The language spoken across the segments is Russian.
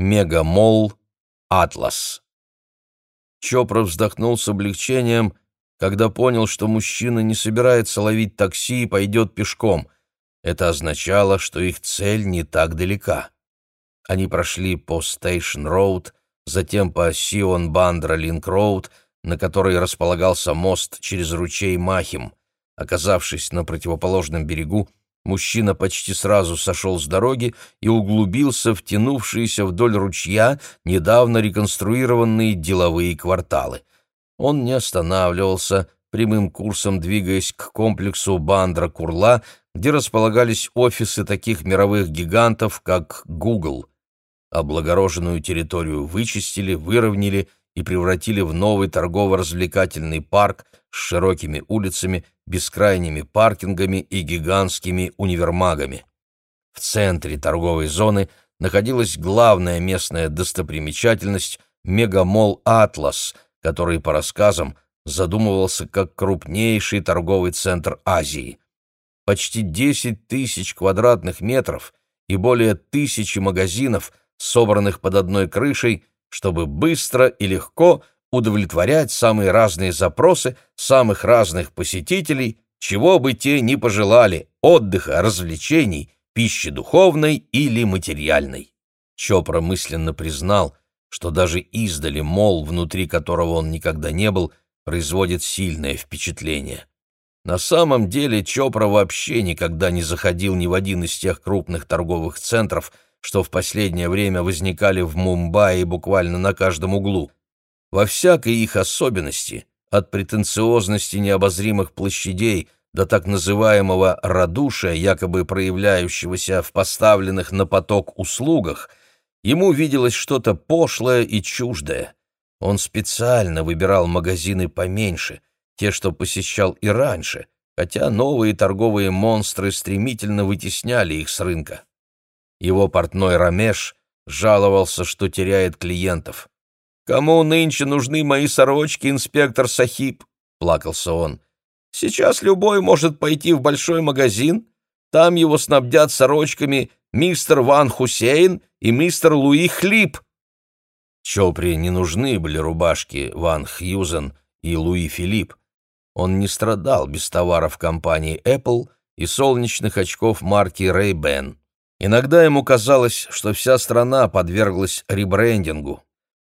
Мегамол «Атлас». Чопра вздохнул с облегчением, когда понял, что мужчина не собирается ловить такси и пойдет пешком. Это означало, что их цель не так далека. Они прошли по Стейшн-Роуд, затем по Сион-Бандра-Линк-Роуд, на которой располагался мост через ручей Махим. Оказавшись на противоположном берегу, мужчина почти сразу сошел с дороги и углубился в тянувшиеся вдоль ручья недавно реконструированные деловые кварталы. Он не останавливался, прямым курсом двигаясь к комплексу Бандра-Курла, где располагались офисы таких мировых гигантов, как Google. Облагороженную территорию вычистили, выровняли и превратили в новый торгово-развлекательный парк с широкими улицами, бескрайними паркингами и гигантскими универмагами. В центре торговой зоны находилась главная местная достопримечательность – мегамол «Атлас», который, по рассказам, задумывался как крупнейший торговый центр Азии. Почти 10 тысяч квадратных метров и более тысячи магазинов – собранных под одной крышей, чтобы быстро и легко удовлетворять самые разные запросы самых разных посетителей, чего бы те ни пожелали – отдыха, развлечений, пищи духовной или материальной. Чопра мысленно признал, что даже издали мол, внутри которого он никогда не был, производит сильное впечатление. На самом деле Чопра вообще никогда не заходил ни в один из тех крупных торговых центров – что в последнее время возникали в Мумбаи буквально на каждом углу. Во всякой их особенности, от претенциозности необозримых площадей до так называемого «радушия», якобы проявляющегося в поставленных на поток услугах, ему виделось что-то пошлое и чуждое. Он специально выбирал магазины поменьше, те, что посещал и раньше, хотя новые торговые монстры стремительно вытесняли их с рынка. Его портной Рамеш жаловался, что теряет клиентов. «Кому нынче нужны мои сорочки, инспектор Сахиб?» — плакался он. «Сейчас любой может пойти в большой магазин, там его снабдят сорочками мистер Ван Хусейн и мистер Луи Хлип». Чопри не нужны были рубашки Ван Хьюзен и Луи Филипп. Он не страдал без товаров компании Apple и солнечных очков марки Ray-Ban. Иногда ему казалось, что вся страна подверглась ребрендингу.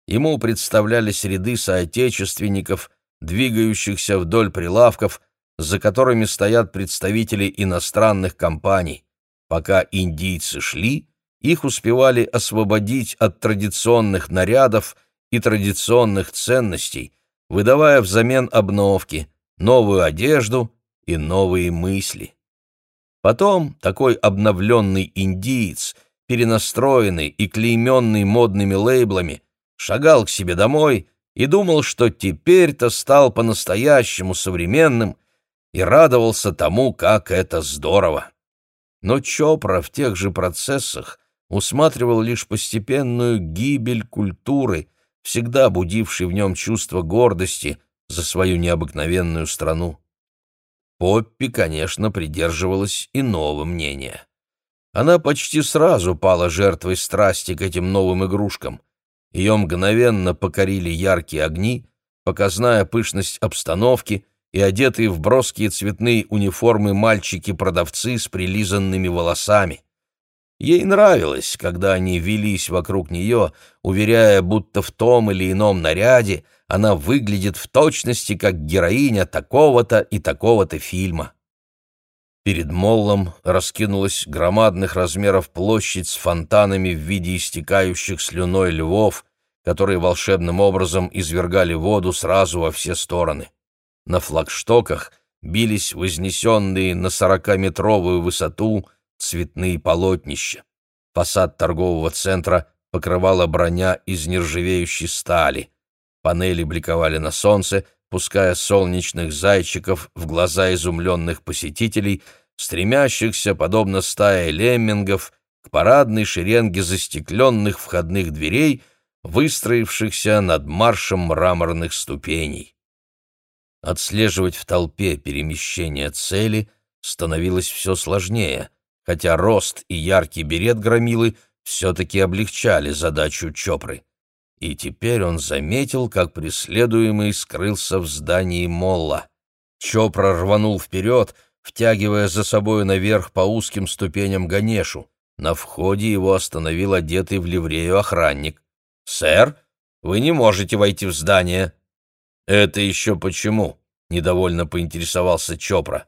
Ему представлялись ряды соотечественников, двигающихся вдоль прилавков, за которыми стоят представители иностранных компаний. Пока индийцы шли, их успевали освободить от традиционных нарядов и традиционных ценностей, выдавая взамен обновки, новую одежду и новые мысли. Потом такой обновленный индиец, перенастроенный и клейменный модными лейблами, шагал к себе домой и думал, что теперь-то стал по-настоящему современным и радовался тому, как это здорово. Но Чопра в тех же процессах усматривал лишь постепенную гибель культуры, всегда будившей в нем чувство гордости за свою необыкновенную страну. Поппи, конечно, придерживалась иного мнения. Она почти сразу пала жертвой страсти к этим новым игрушкам. Ее мгновенно покорили яркие огни, показная пышность обстановки и одетые в броские цветные униформы мальчики-продавцы с прилизанными волосами. Ей нравилось, когда они велись вокруг нее, уверяя, будто в том или ином наряде она выглядит в точности как героиня такого-то и такого-то фильма. Перед моллом раскинулась громадных размеров площадь с фонтанами в виде истекающих слюной львов, которые волшебным образом извергали воду сразу во все стороны. На флагштоках бились вознесенные на сорокаметровую высоту цветные полотнища. Фасад торгового центра покрывала броня из нержавеющей стали. Панели бликовали на солнце, пуская солнечных зайчиков в глаза изумленных посетителей, стремящихся, подобно стае леммингов, к парадной шеренге застекленных входных дверей, выстроившихся над маршем мраморных ступеней. Отслеживать в толпе перемещение цели становилось все сложнее, хотя рост и яркий берет громилы все-таки облегчали задачу Чопры. И теперь он заметил, как преследуемый скрылся в здании Молла. Чопра рванул вперед, втягивая за собой наверх по узким ступеням Ганешу. На входе его остановил одетый в ливрею охранник. «Сэр, вы не можете войти в здание». «Это еще почему?» — недовольно поинтересовался Чопра.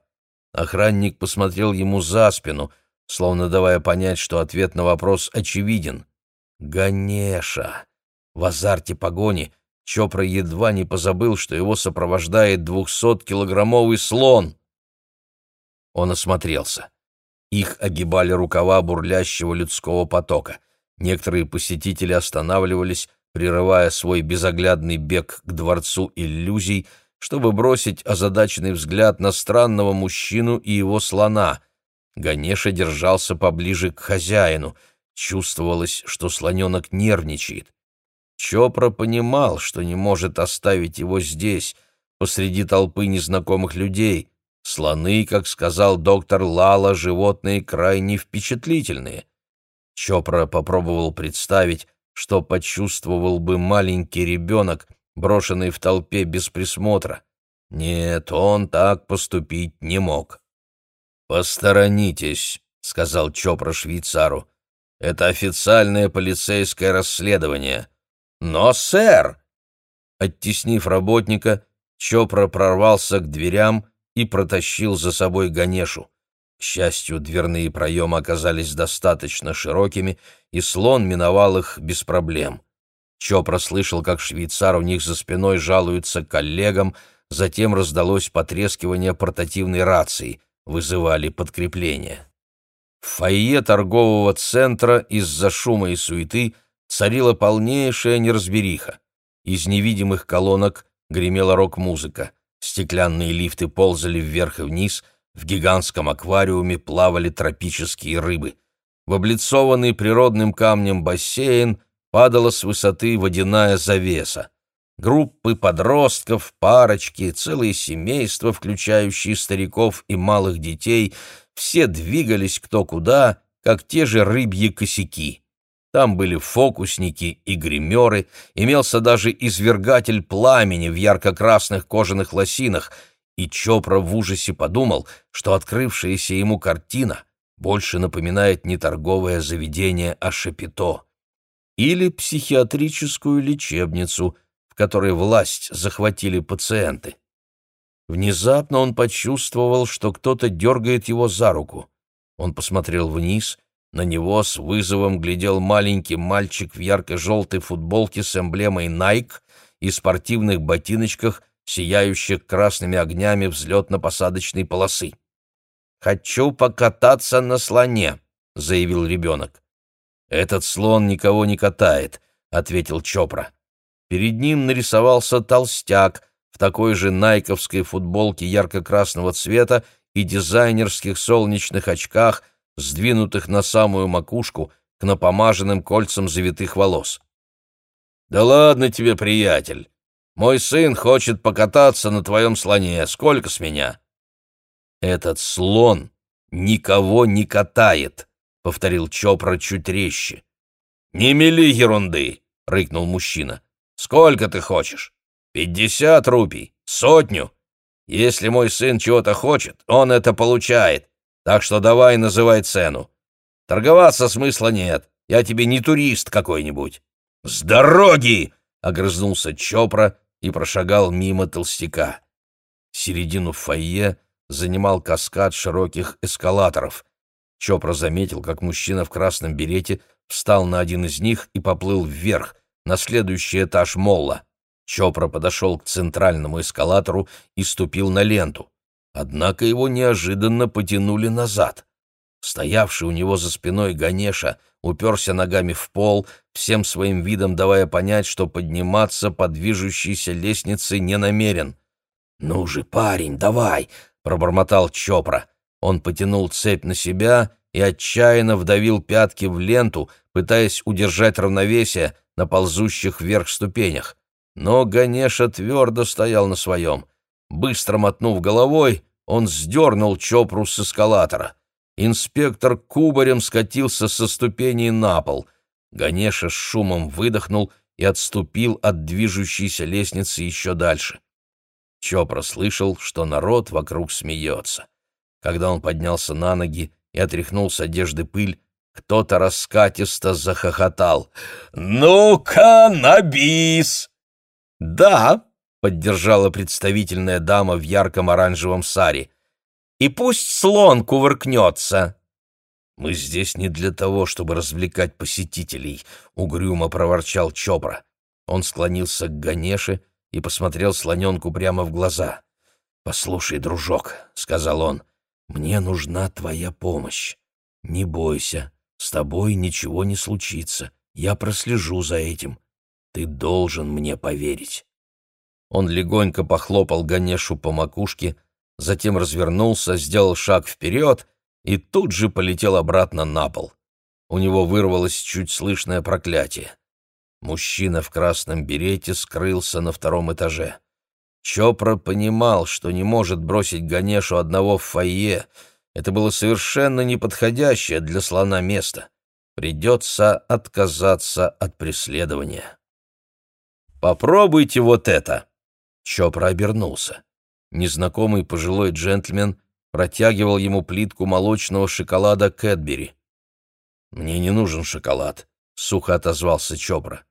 Охранник посмотрел ему за спину, словно давая понять, что ответ на вопрос очевиден. «Ганеша!» В азарте погони Чопра едва не позабыл, что его сопровождает двухсоткилограммовый слон. Он осмотрелся. Их огибали рукава бурлящего людского потока. Некоторые посетители останавливались, прерывая свой безоглядный бег к дворцу иллюзий, чтобы бросить озадаченный взгляд на странного мужчину и его слона. Ганеша держался поближе к хозяину. Чувствовалось, что слоненок нервничает. Чопра понимал, что не может оставить его здесь, посреди толпы незнакомых людей. Слоны, как сказал доктор Лала, животные крайне впечатлительные. Чопра попробовал представить, что почувствовал бы маленький ребенок, брошенный в толпе без присмотра. Нет, он так поступить не мог. «Посторонитесь», — сказал Чопра швейцару. «Это официальное полицейское расследование». «Но, сэр!» Оттеснив работника, Чопра прорвался к дверям и протащил за собой Ганешу. К счастью, дверные проемы оказались достаточно широкими, и слон миновал их без проблем. Чопра слышал, как швейцар у них за спиной жалуется коллегам, затем раздалось потрескивание портативной рации, вызывали подкрепление. В фойе торгового центра из-за шума и суеты царила полнейшая неразбериха. Из невидимых колонок гремела рок-музыка, стеклянные лифты ползали вверх и вниз — в гигантском аквариуме плавали тропические рыбы. В облицованный природным камнем бассейн падала с высоты водяная завеса. Группы подростков, парочки, целые семейства, включающие стариков и малых детей, все двигались кто куда, как те же рыбьи косяки. Там были фокусники и гримеры, имелся даже извергатель пламени в ярко-красных кожаных лосинах — и Чопра в ужасе подумал, что открывшаяся ему картина больше напоминает не торговое заведение, а шапито. Или психиатрическую лечебницу, в которой власть захватили пациенты. Внезапно он почувствовал, что кто-то дергает его за руку. Он посмотрел вниз, на него с вызовом глядел маленький мальчик в ярко-желтой футболке с эмблемой Nike и спортивных ботиночках сияющих красными огнями взлетно-посадочной полосы. «Хочу покататься на слоне», — заявил ребенок. «Этот слон никого не катает», — ответил Чопра. Перед ним нарисовался толстяк в такой же найковской футболке ярко-красного цвета и дизайнерских солнечных очках, сдвинутых на самую макушку к напомаженным кольцам завитых волос. «Да ладно тебе, приятель!» Мой сын хочет покататься на твоем слоне. Сколько с меня?» «Этот слон никого не катает», — повторил Чопра чуть резче. «Не мели ерунды», — рыкнул мужчина. «Сколько ты хочешь? Пятьдесят рупий? Сотню? Если мой сын чего-то хочет, он это получает, так что давай называй цену. Торговаться смысла нет, я тебе не турист какой-нибудь». «С дороги!» — огрызнулся Чопра, и прошагал мимо толстяка. Середину фойе занимал каскад широких эскалаторов. Чопра заметил, как мужчина в красном берете встал на один из них и поплыл вверх, на следующий этаж молла. Чопра подошел к центральному эскалатору и ступил на ленту. Однако его неожиданно потянули назад. Стоявший у него за спиной Ганеша уперся ногами в пол, всем своим видом давая понять, что подниматься по движущейся лестнице не намерен. «Ну же, парень, давай!» — пробормотал Чопра. Он потянул цепь на себя и отчаянно вдавил пятки в ленту, пытаясь удержать равновесие на ползущих вверх ступенях. Но Ганеша твердо стоял на своем. Быстро мотнув головой, он сдернул Чопру с эскалатора — Инспектор кубарем скатился со ступеней на пол. Ганеша с шумом выдохнул и отступил от движущейся лестницы еще дальше. Чопра слышал, что народ вокруг смеется. Когда он поднялся на ноги и отряхнул с одежды пыль, кто-то раскатисто захохотал. «Ну-ка, на бис!» «Да», — поддержала представительная дама в ярком оранжевом саре. «И пусть слон кувыркнется!» «Мы здесь не для того, чтобы развлекать посетителей», — угрюмо проворчал Чопра. Он склонился к Ганеше и посмотрел слоненку прямо в глаза. «Послушай, дружок», — сказал он, — «мне нужна твоя помощь. Не бойся, с тобой ничего не случится. Я прослежу за этим. Ты должен мне поверить». Он легонько похлопал Ганешу по макушке, затем развернулся, сделал шаг вперед и тут же полетел обратно на пол. У него вырвалось чуть слышное проклятие. Мужчина в красном берете скрылся на втором этаже. Чопра понимал, что не может бросить Ганешу одного в фойе. Это было совершенно неподходящее для слона место. Придется отказаться от преследования. «Попробуйте вот это!» Чопра обернулся. Незнакомый пожилой джентльмен протягивал ему плитку молочного шоколада Кэтбери. «Мне не нужен шоколад», — сухо отозвался Чопра.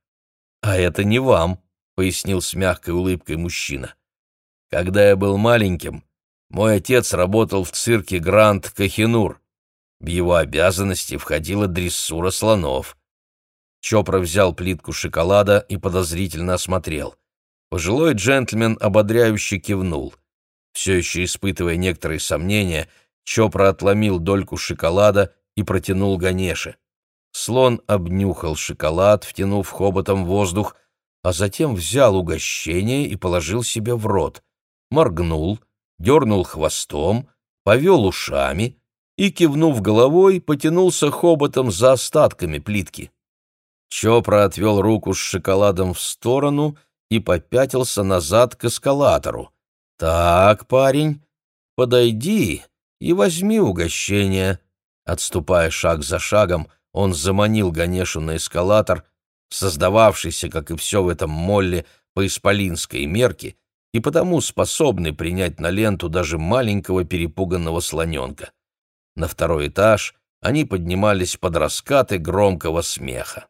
«А это не вам», — пояснил с мягкой улыбкой мужчина. «Когда я был маленьким, мой отец работал в цирке Гранд Кахинур. В его обязанности входила дрессура слонов». Чопра взял плитку шоколада и подозрительно осмотрел. Пожилой джентльмен ободряюще кивнул — все еще испытывая некоторые сомнения, Чопра отломил дольку шоколада и протянул Ганеше. Слон обнюхал шоколад, втянув хоботом воздух, а затем взял угощение и положил себе в рот. Моргнул, дернул хвостом, повел ушами и, кивнув головой, потянулся хоботом за остатками плитки. Чопра отвел руку с шоколадом в сторону и попятился назад к эскалатору. «Так, парень, подойди и возьми угощение». Отступая шаг за шагом, он заманил Ганешу на эскалатор, создававшийся, как и все в этом молле, по исполинской мерке, и потому способный принять на ленту даже маленького перепуганного слоненка. На второй этаж они поднимались под раскаты громкого смеха.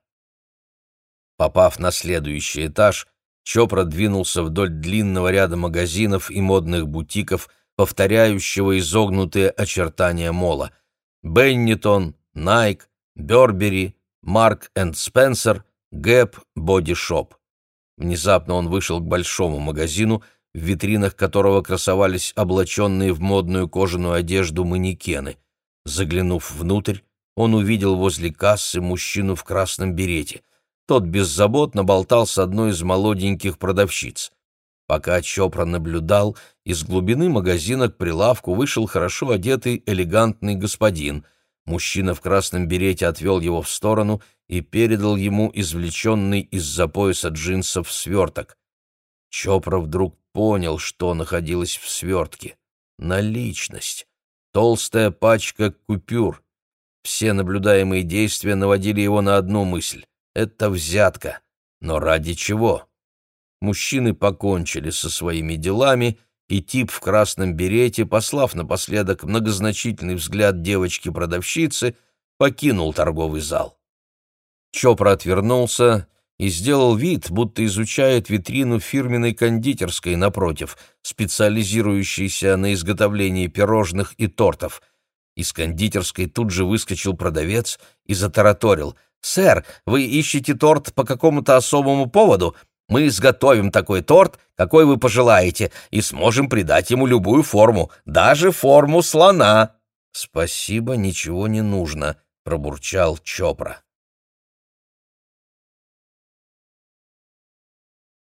Попав на следующий этаж, Чопра двинулся вдоль длинного ряда магазинов и модных бутиков, повторяющего изогнутые очертания мола. Benetton, Nike, Burberry, Marks and Spencer, Gap, Body Shop. Внезапно он вышел к большому магазину, в витринах которого красовались облаченные в модную кожаную одежду манекены. Заглянув внутрь, он увидел возле кассы мужчину в красном берете — тот беззаботно болтал с одной из молоденьких продавщиц. Пока Чопра наблюдал, из глубины магазина к прилавку вышел хорошо одетый элегантный господин. Мужчина в красном берете отвел его в сторону и передал ему извлеченный из-за пояса джинсов сверток. Чопра вдруг понял, что находилось в свертке. Наличность. Толстая пачка купюр. Все наблюдаемые действия наводили его на одну мысль. Это взятка. Но ради чего? Мужчины покончили со своими делами, и тип в красном берете, послав напоследок многозначительный взгляд девочки-продавщицы, покинул торговый зал. Чопра отвернулся и сделал вид, будто изучает витрину фирменной кондитерской напротив, специализирующейся на изготовлении пирожных и тортов. Из кондитерской тут же выскочил продавец и затараторил. «Сэр, вы ищете торт по какому-то особому поводу? Мы изготовим такой торт, какой вы пожелаете, и сможем придать ему любую форму, даже форму слона». «Спасибо, ничего не нужно», — пробурчал Чопра.